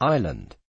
Island.